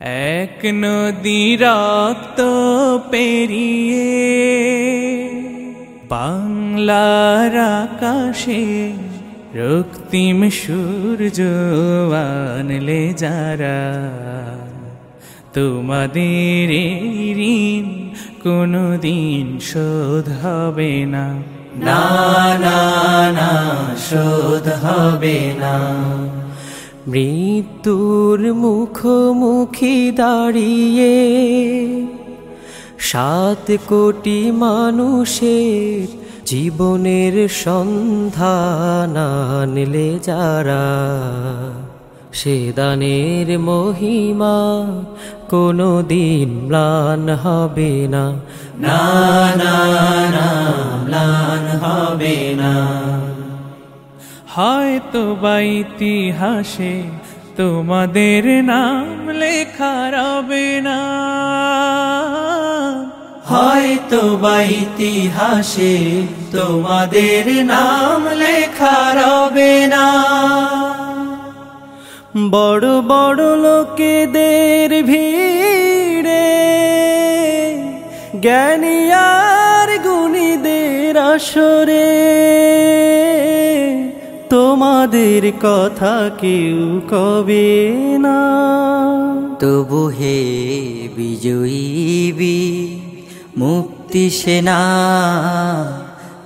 এক নদী রক্ত পেরিয়ে বাংলার আকাশে রক্তিম সূর্য আনলে যারা, তোমাদের ঋণ কোনদিন শোধ হবে না না না, শোধ হবে না। মৃত্যুর মুখোমুখি দাঁড়িয়ে সাত কোটি মানুষের জীবনের সন্ধান আনলে যারা, সে দানের মহিমা কোনো দিন ম্লান হবে না না না, ম্লান হবে না। হয়তো বা ইতিহাসে, তোমাদের নাম লেখা রবে না। হয়তো বা ইতিহাসে, তোমাদের নাম লেখা রবে না। বড় বড় লোকেদের ভিড়ে, জ্ঞানী আর গুণীদের আসরে। তোমাদের কথা কেউ কবে না। তবু হে বিজয়ী মুক্তি সেনা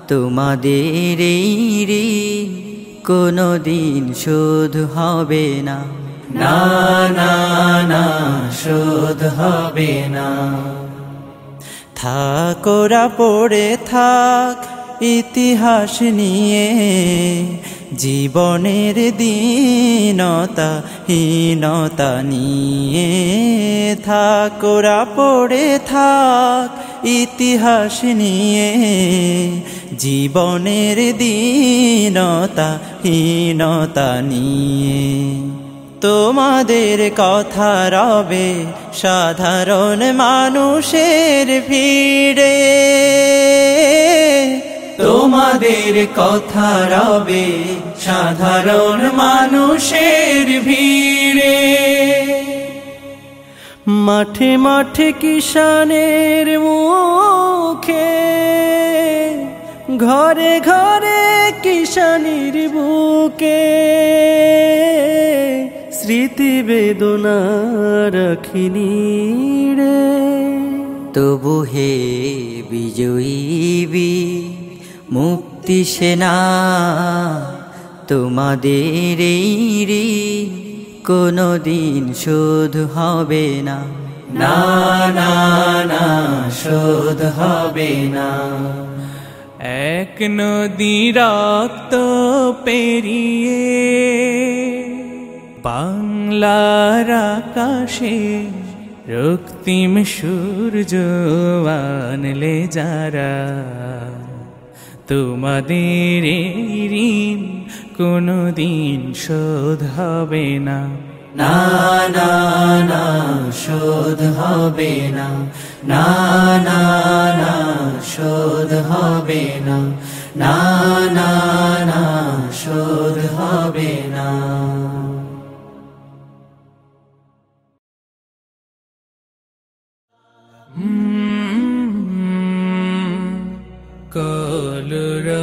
তোমাদের এই ঋণ কোনো দিন শোধ হবে না। না না না শোধ হবে না। থাকোরা পড়ে থাক ইতিহাস নিয়ে জীবনের দীনতা, হীনতা নিয়ে থাকোরা পড়ে থাক, ইতিহাস নিয়ে। জীবনের দীনতা, হীনতা নিয়ে। তোমাদের কথা রবে সাধারণ মানুষের ভিড়ে। তোমাদের কথা রবে, সাধারণ মানুষের ভিড়ে। মাঠে মাঠে কিষানের মুখে, ঘরে ঘরে কিষানির বুকে। স্মৃতি বেদনা রাখিনি রে। তবু হে বিজয়ী মুক্তি সেনা তোমাদের ঋণ কোনো দিন শোধ হবে না। না না না, শোধ হবে না। এক নদী রক্ত পেরিয়ে বাংলার আকাশে রক্তিম সূর্য আনলে যারা তোমাদের ঋণ কোনো দিন শোধ হবে না। না না না, শোধ হবে না। না না না, শোধ হবে না। না না না, শোধ হবে না। कालरा